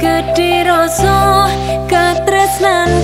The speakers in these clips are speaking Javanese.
gedhe rasa katresnan.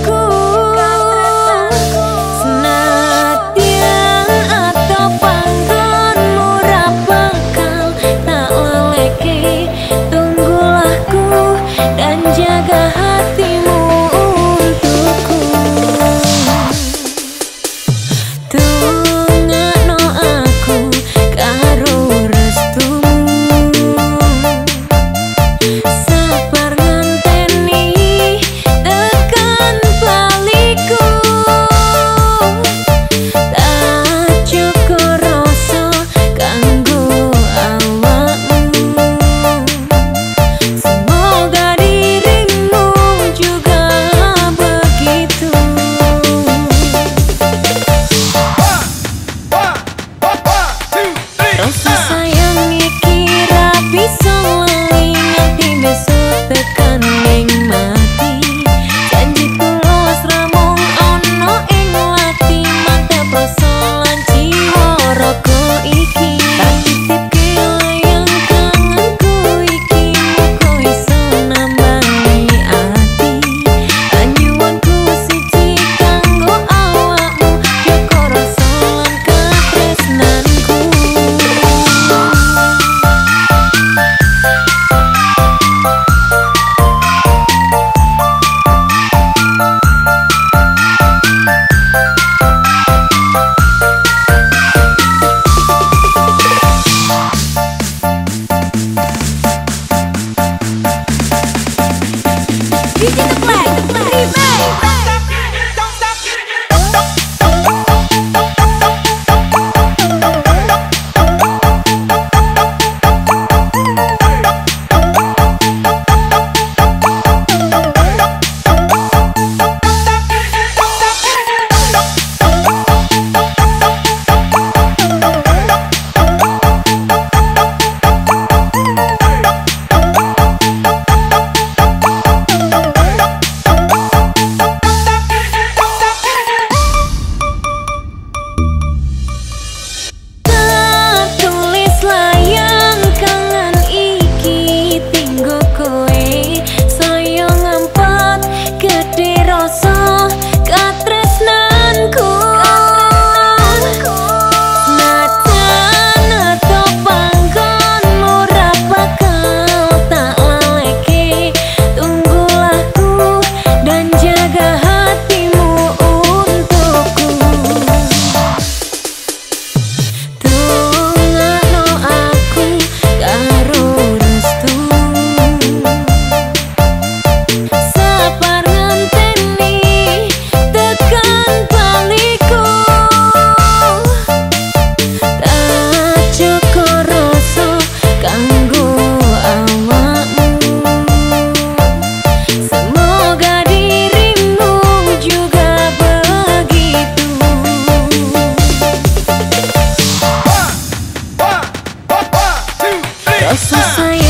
Kasih sayang